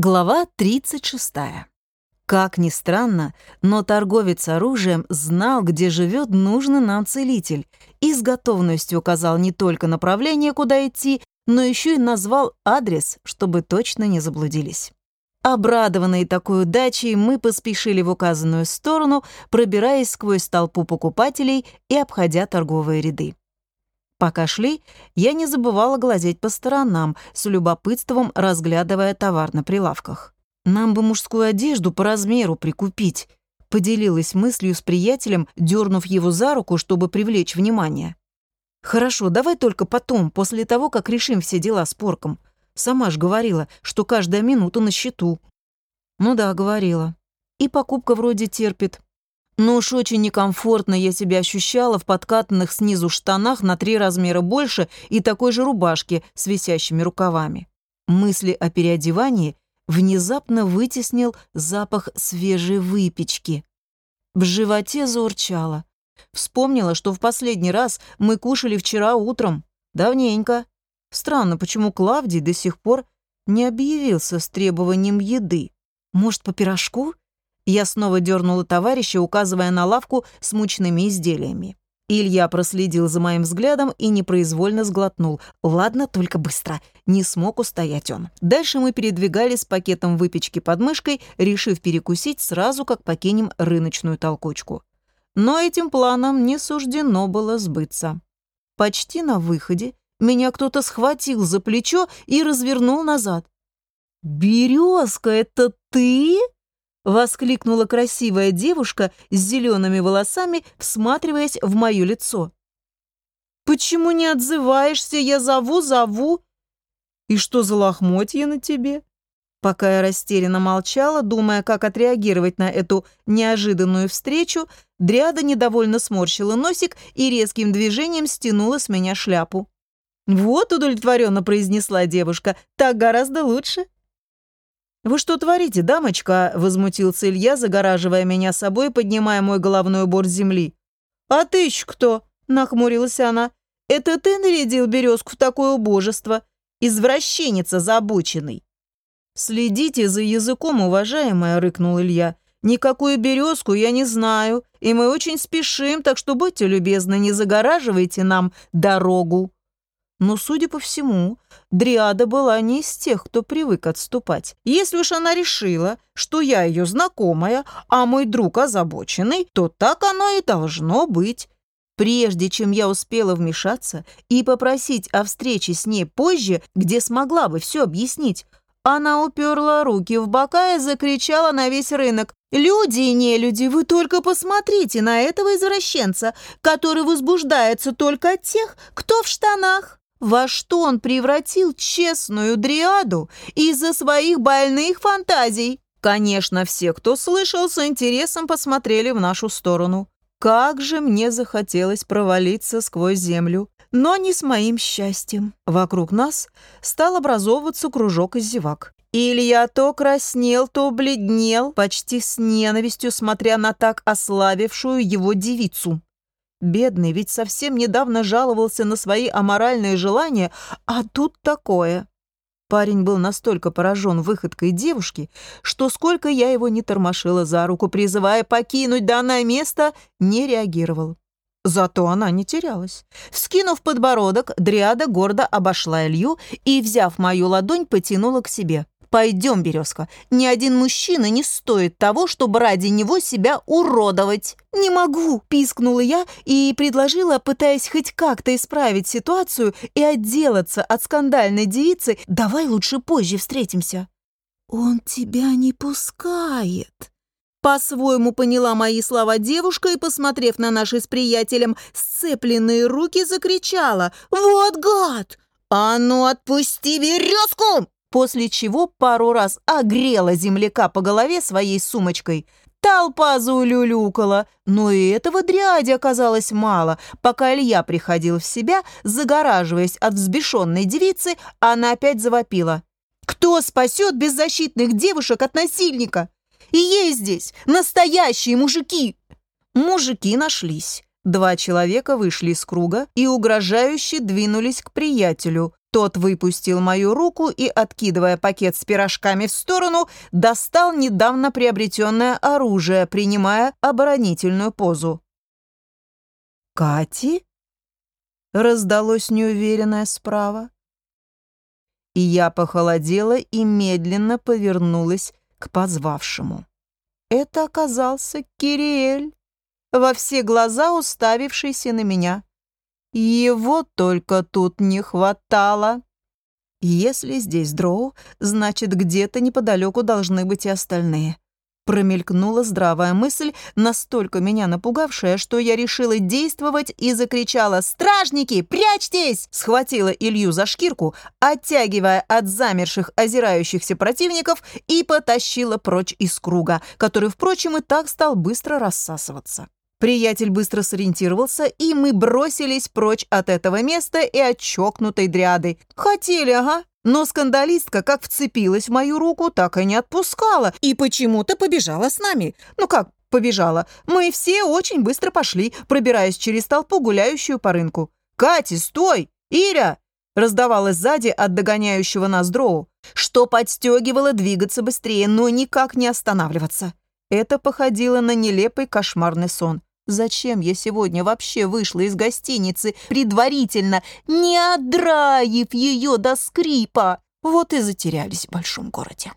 Глава 36. Как ни странно, но торговец оружием знал, где живет нужный нам целитель, и с готовностью указал не только направление, куда идти, но еще и назвал адрес, чтобы точно не заблудились. Обрадованные такой удачей, мы поспешили в указанную сторону, пробираясь сквозь толпу покупателей и обходя торговые ряды. Пока шли, я не забывала глазеть по сторонам, с любопытством разглядывая товар на прилавках. «Нам бы мужскую одежду по размеру прикупить», — поделилась мыслью с приятелем, дернув его за руку, чтобы привлечь внимание. «Хорошо, давай только потом, после того, как решим все дела с порком. Сама ж говорила, что каждая минута на счету». «Ну да, говорила. И покупка вроде терпит. Но уж очень некомфортно я себя ощущала в подкатанных снизу штанах на три размера больше и такой же рубашке с висящими рукавами. Мысли о переодевании внезапно вытеснил запах свежей выпечки. В животе заурчало. Вспомнила, что в последний раз мы кушали вчера утром. Давненько. Странно, почему Клавдий до сих пор не объявился с требованием еды. Может, по пирожку? Я снова дернула товарища, указывая на лавку с мучными изделиями. Илья проследил за моим взглядом и непроизвольно сглотнул. Ладно, только быстро. Не смог устоять он. Дальше мы передвигались с пакетом выпечки под мышкой, решив перекусить сразу, как покинем рыночную толкучку. Но этим планом не суждено было сбыться. Почти на выходе меня кто-то схватил за плечо и развернул назад. «Березка, это ты?» Воскликнула красивая девушка с зелеными волосами, всматриваясь в мое лицо. «Почему не отзываешься? Я зову, зову!» «И что за лохмотья на тебе?» Пока я растерянно молчала, думая, как отреагировать на эту неожиданную встречу, Дриада недовольно сморщила носик и резким движением стянула с меня шляпу. «Вот», — удовлетворенно произнесла девушка, — «так гораздо лучше». «Вы что творите, дамочка?» – возмутился Илья, загораживая меня собой, поднимая мой головной убор с земли. «А ты кто?» – нахмурилась она. «Это ты нарядил березку в такое убожество? Извращенец забученный!» «Следите за языком, уважаемая», – рыкнул Илья. «Никакую березку я не знаю, и мы очень спешим, так что будьте любезны, не загораживайте нам дорогу». Но, судя по всему, Дриада была не из тех, кто привык отступать. Если уж она решила, что я ее знакомая, а мой друг озабоченный, то так оно и должно быть. Прежде чем я успела вмешаться и попросить о встрече с ней позже, где смогла бы все объяснить, она уперла руки в бока и закричала на весь рынок. «Люди и нелюди, вы только посмотрите на этого извращенца, который возбуждается только от тех, кто в штанах!» Во что он превратил честную дриаду из-за своих больных фантазий? Конечно, все, кто слышал, с интересом посмотрели в нашу сторону. Как же мне захотелось провалиться сквозь землю, но не с моим счастьем. Вокруг нас стал образовываться кружок из зевак. Илья то краснел, то бледнел, почти с ненавистью смотря на так ославившую его девицу. Бедный ведь совсем недавно жаловался на свои аморальные желания, а тут такое. Парень был настолько поражен выходкой девушки, что сколько я его не тормошила за руку, призывая покинуть данное место, не реагировал. Зато она не терялась. Вскинув подбородок, Дриада гордо обошла Илью и, взяв мою ладонь, потянула к себе. «Пойдем, Березка, ни один мужчина не стоит того, чтобы ради него себя уродовать». «Не могу!» – пискнула я и предложила, пытаясь хоть как-то исправить ситуацию и отделаться от скандальной девицы, «давай лучше позже встретимся». «Он тебя не пускает», по-своему поняла мои слова девушка и, посмотрев на наши с приятелем сцепленные руки, закричала «Вот гад! А ну отпусти березку!» После чего пару раз огрела земляка по голове своей сумочкой. Толпа заулюлюкала, но и этого дряди оказалось мало. Пока Илья приходил в себя, загораживаясь от взбешенной девицы, она опять завопила. «Кто спасет беззащитных девушек от насильника? И есть здесь настоящие мужики!» Мужики нашлись. Два человека вышли из круга и угрожающе двинулись к приятелю, Тот выпустил мою руку и, откидывая пакет с пирожками в сторону, достал недавно приобретенное оружие, принимая оборонительную позу. «Кати?» — раздалось неуверенное справа. И я похолодела и медленно повернулась к позвавшему. Это оказался Кириэль, во все глаза уставившийся на меня. Его только тут не хватало. Если здесь дроу, значит, где-то неподалеку должны быть и остальные. Промелькнула здравая мысль, настолько меня напугавшая, что я решила действовать и закричала «Стражники, прячьтесь!» Схватила Илью за шкирку, оттягивая от замерших, озирающихся противников и потащила прочь из круга, который, впрочем, и так стал быстро рассасываться. Приятель быстро сориентировался, и мы бросились прочь от этого места и от чокнутой дряды. Хотели, ага. Но скандалистка как вцепилась в мою руку, так и не отпускала. И почему-то побежала с нами. Ну как побежала? Мы все очень быстро пошли, пробираясь через толпу, гуляющую по рынку. «Катя, стой! Иря!» раздавалось сзади от догоняющего нас дроу, что подстегивало двигаться быстрее, но никак не останавливаться. Это походило на нелепый кошмарный сон. Зачем я сегодня вообще вышла из гостиницы, предварительно не отдраив ее до скрипа? Вот и затерялись в большом городе.